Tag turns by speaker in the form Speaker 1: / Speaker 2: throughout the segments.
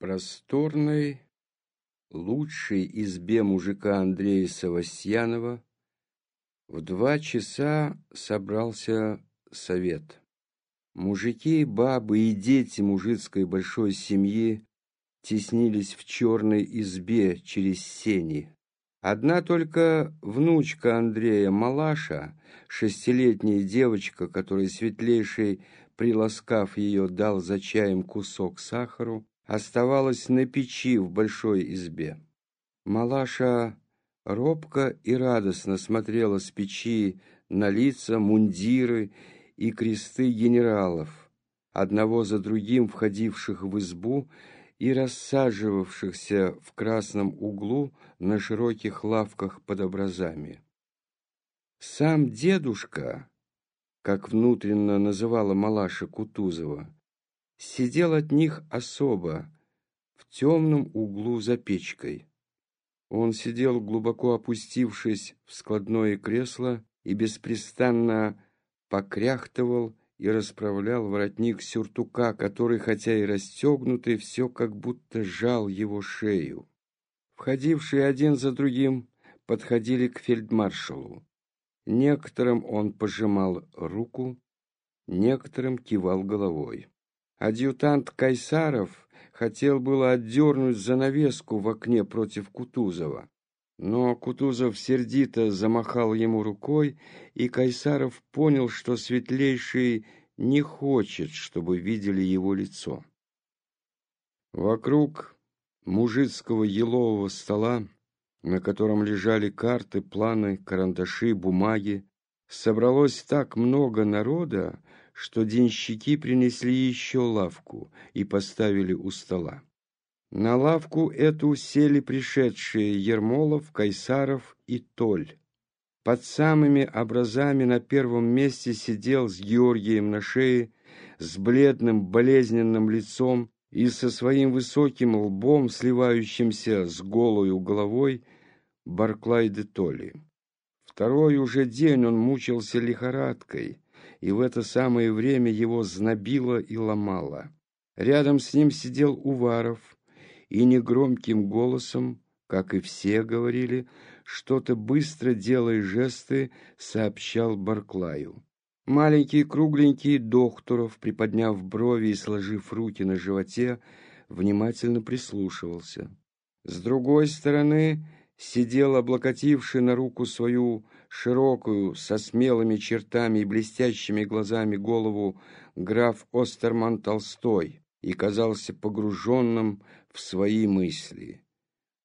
Speaker 1: просторной, лучшей избе мужика Андрея Савастьянова в два часа собрался совет. Мужики, бабы и дети мужицкой большой семьи теснились в черной избе через сени. Одна только внучка Андрея, Малаша, шестилетняя девочка, которой светлейший, приласкав ее, дал за чаем кусок сахару, оставалась на печи в большой избе. Малаша робко и радостно смотрела с печи на лица, мундиры и кресты генералов, одного за другим входивших в избу и рассаживавшихся в красном углу на широких лавках под образами. Сам дедушка, как внутренно называла Малаша Кутузова, сидел от них особо, в темном углу за печкой. Он сидел, глубоко опустившись в складное кресло, и беспрестанно покряхтывал и расправлял воротник сюртука, который, хотя и расстегнутый, все как будто жал его шею. Входившие один за другим подходили к фельдмаршалу. Некоторым он пожимал руку, некоторым кивал головой. Адъютант Кайсаров хотел было отдернуть занавеску в окне против Кутузова, но Кутузов сердито замахал ему рукой, и Кайсаров понял, что Светлейший не хочет, чтобы видели его лицо. Вокруг мужицкого елового стола, на котором лежали карты, планы, карандаши, бумаги, собралось так много народа, что денщики принесли еще лавку и поставили у стола. На лавку эту сели пришедшие Ермолов, Кайсаров и Толь. Под самыми образами на первом месте сидел с Георгием на шее, с бледным болезненным лицом и со своим высоким лбом, сливающимся с голою головой, Барклай де Толли. Второй уже день он мучился лихорадкой, и в это самое время его знобило и ломало. Рядом с ним сидел Уваров, и негромким голосом, как и все говорили, что-то быстро делая жесты, сообщал Барклаю. Маленький кругленький Докторов, приподняв брови и сложив руки на животе, внимательно прислушивался. С другой стороны сидел, облокотивший на руку свою широкую, со смелыми чертами и блестящими глазами голову граф Остерман Толстой и казался погруженным в свои мысли.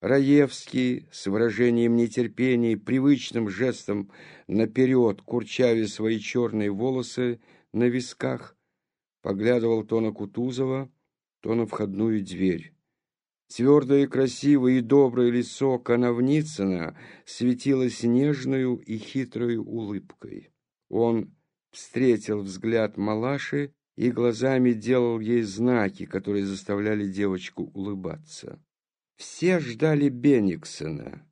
Speaker 1: Раевский с выражением нетерпения привычным жестом наперед, курчавя свои черные волосы на висках, поглядывал то на Кутузова, то на входную дверь. Твердое, красивое и доброе лицо Коновницына светилось нежную и хитрой улыбкой. Он встретил взгляд Малаши и глазами делал ей знаки, которые заставляли девочку улыбаться. Все ждали Бениксона,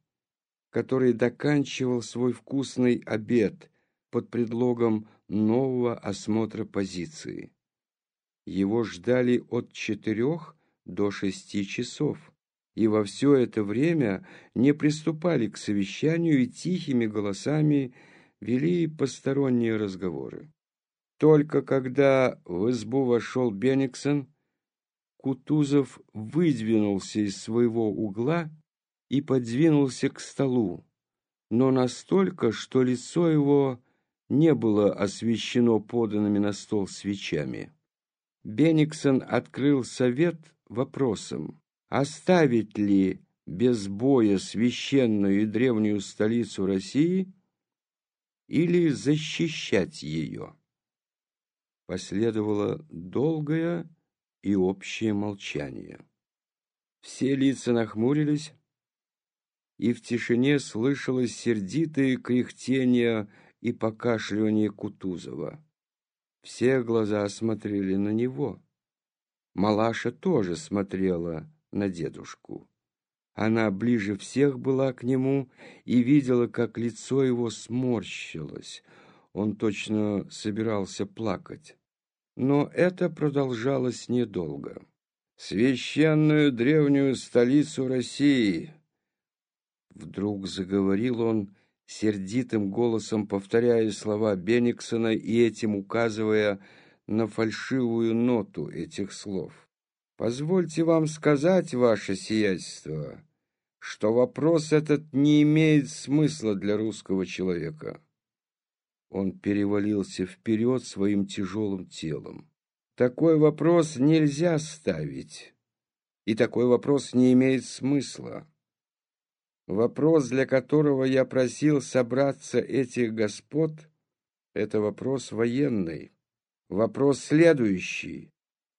Speaker 1: который доканчивал свой вкусный обед под предлогом нового осмотра позиции. Его ждали от четырех до шести часов, и во все это время не приступали к совещанию и тихими голосами вели посторонние разговоры. Только когда в избу вошел Бениксон, Кутузов выдвинулся из своего угла и подвинулся к столу, но настолько, что лицо его не было освещено поданными на стол свечами. Бениксон открыл совет вопросом, оставить ли без боя священную и древнюю столицу России или защищать ее. Последовало долгое и общее молчание. Все лица нахмурились, и в тишине слышалось сердитое кряхтение и покашливание Кутузова. Все глаза смотрели на него. Малаша тоже смотрела на дедушку. Она ближе всех была к нему и видела, как лицо его сморщилось. Он точно собирался плакать. Но это продолжалось недолго. священную древнюю столицу России. Вдруг заговорил он сердитым голосом, повторяя слова Бениксона и этим указывая на фальшивую ноту этих слов. «Позвольте вам сказать, ваше сиятельство, что вопрос этот не имеет смысла для русского человека». Он перевалился вперед своим тяжелым телом. Такой вопрос нельзя ставить, и такой вопрос не имеет смысла. Вопрос, для которого я просил собраться этих господ, это вопрос военный. Вопрос следующий.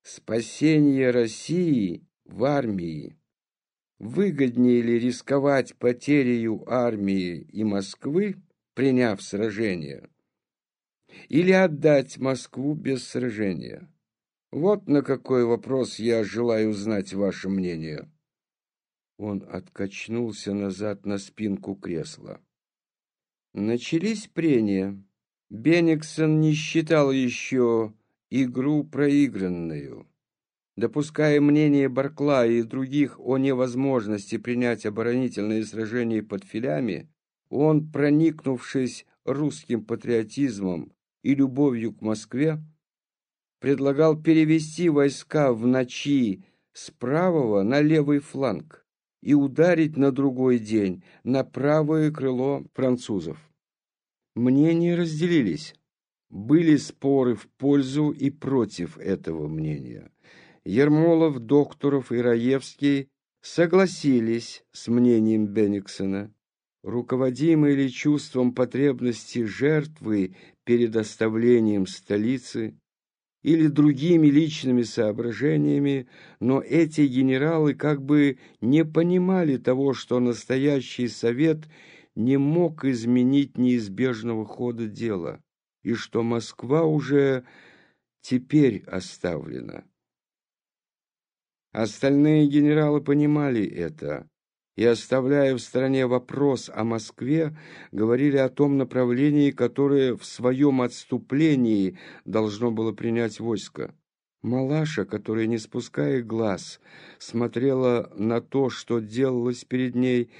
Speaker 1: Спасение России в армии. Выгоднее ли рисковать потерей армии и Москвы, приняв сражение, или отдать Москву без сражения? Вот на какой вопрос я желаю знать ваше мнение. Он откачнулся назад на спинку кресла. Начались прения. Бениксон не считал еще игру проигранную. Допуская мнение Баркла и других о невозможности принять оборонительные сражения под филями, он, проникнувшись русским патриотизмом и любовью к Москве, предлагал перевести войска в ночи с правого на левый фланг и ударить на другой день на правое крыло французов. Мнения разделились. Были споры в пользу и против этого мнения. Ермолов, Докторов и Раевский согласились с мнением Бениксона. Руководимые ли чувством потребности жертвы перед оставлением столицы, или другими личными соображениями, но эти генералы как бы не понимали того, что настоящий совет не мог изменить неизбежного хода дела, и что Москва уже теперь оставлена. Остальные генералы понимали это, и, оставляя в стороне вопрос о Москве, говорили о том направлении, которое в своем отступлении должно было принять войско. Малаша, которая, не спуская глаз, смотрела на то, что делалось перед ней,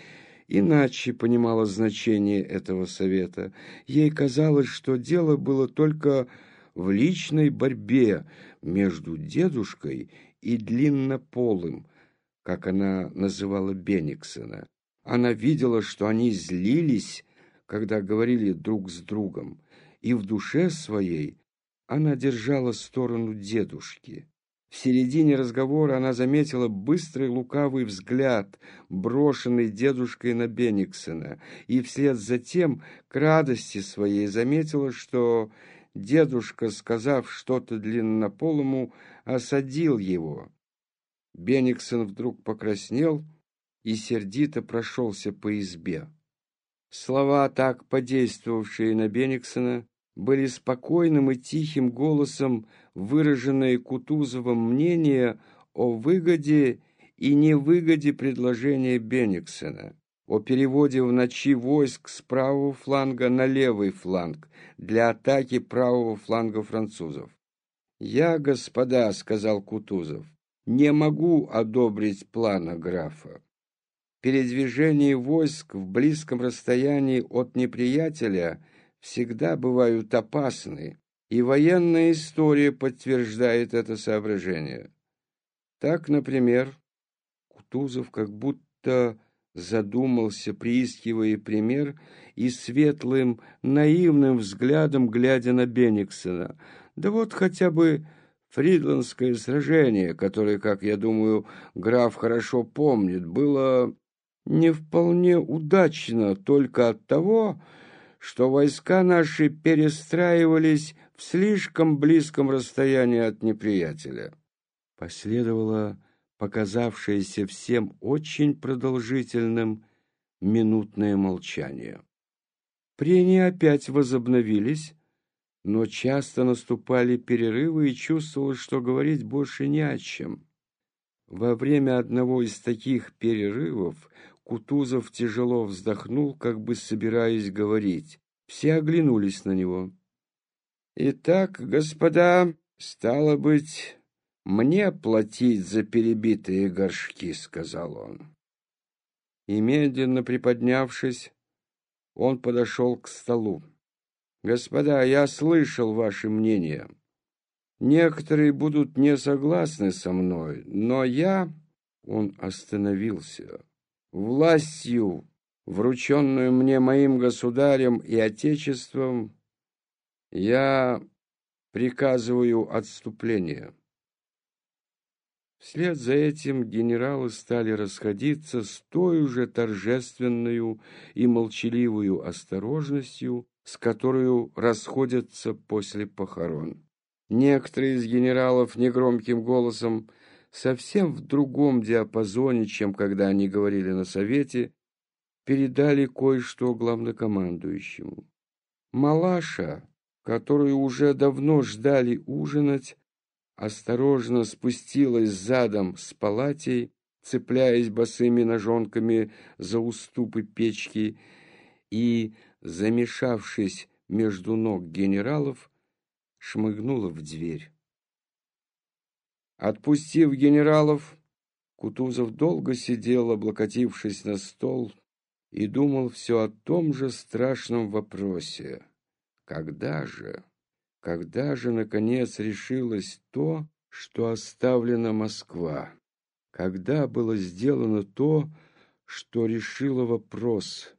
Speaker 1: иначе понимала значение этого совета. Ей казалось, что дело было только в личной борьбе между дедушкой и длиннополым, как она называла Бениксона. Она видела, что они злились, когда говорили друг с другом, и в душе своей она держала сторону дедушки. В середине разговора она заметила быстрый лукавый взгляд, брошенный дедушкой на Бениксона, и вслед за тем, к радости своей, заметила, что дедушка, сказав что-то длиннополому, осадил его. Бениксон вдруг покраснел и сердито прошелся по избе. Слова, так подействовавшие на Бениксона, были спокойным и тихим голосом выраженное Кутузовым мнение о выгоде и невыгоде предложения Бениксона, о переводе в ночи войск с правого фланга на левый фланг для атаки правого фланга французов. «Я, господа», — сказал Кутузов, не могу одобрить плана графа. Передвижения войск в близком расстоянии от неприятеля всегда бывают опасны, и военная история подтверждает это соображение. Так, например, Кутузов как будто задумался, приискивая пример, и светлым, наивным взглядом глядя на Бениксона. Да вот хотя бы Фридландское сражение, которое, как я думаю, граф хорошо помнит, было не вполне удачно только от того, что войска наши перестраивались в слишком близком расстоянии от неприятеля. Последовало показавшееся всем очень продолжительным минутное молчание. Прения опять возобновились, но часто наступали перерывы и чувствовалось, что говорить больше не о чем. Во время одного из таких перерывов Кутузов тяжело вздохнул, как бы собираясь говорить. Все оглянулись на него. «Итак, господа, стало быть, мне платить за перебитые горшки», — сказал он. И медленно приподнявшись, он подошел к столу. «Господа, я слышал ваше мнение. Некоторые будут не согласны со мной, но я...» Он остановился. «Властью, врученную мне моим государем и отечеством, я приказываю отступление». Вслед за этим генералы стали расходиться с той же торжественную и молчаливую осторожностью, с которой расходятся после похорон. Некоторые из генералов негромким голосом, совсем в другом диапазоне, чем когда они говорили на совете, передали кое-что главнокомандующему. Малаша, которую уже давно ждали ужинать, осторожно спустилась задом с палатей, цепляясь босыми ножонками за уступы печки и, замешавшись между ног генералов, шмыгнула в дверь. Отпустив генералов, Кутузов долго сидел, облокотившись на стол, и думал все о том же страшном вопросе. Когда же... Когда же, наконец, решилось то, что оставлена Москва? Когда было сделано то, что решило вопрос?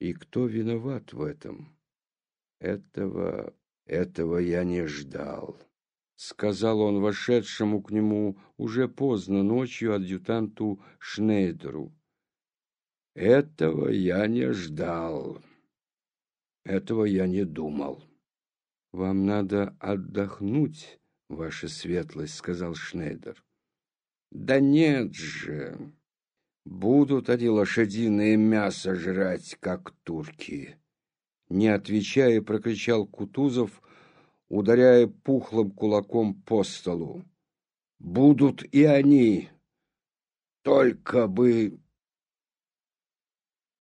Speaker 1: И кто виноват в этом? Этого, этого я не ждал, — сказал он вошедшему к нему уже поздно ночью адъютанту Шнейдеру. Этого я не ждал. Этого я не думал. «Вам надо отдохнуть, ваша светлость», — сказал Шнейдер. «Да нет же! Будут они лошадиное мясо жрать, как турки!» Не отвечая, прокричал Кутузов, ударяя пухлым кулаком по столу. «Будут и они! Только бы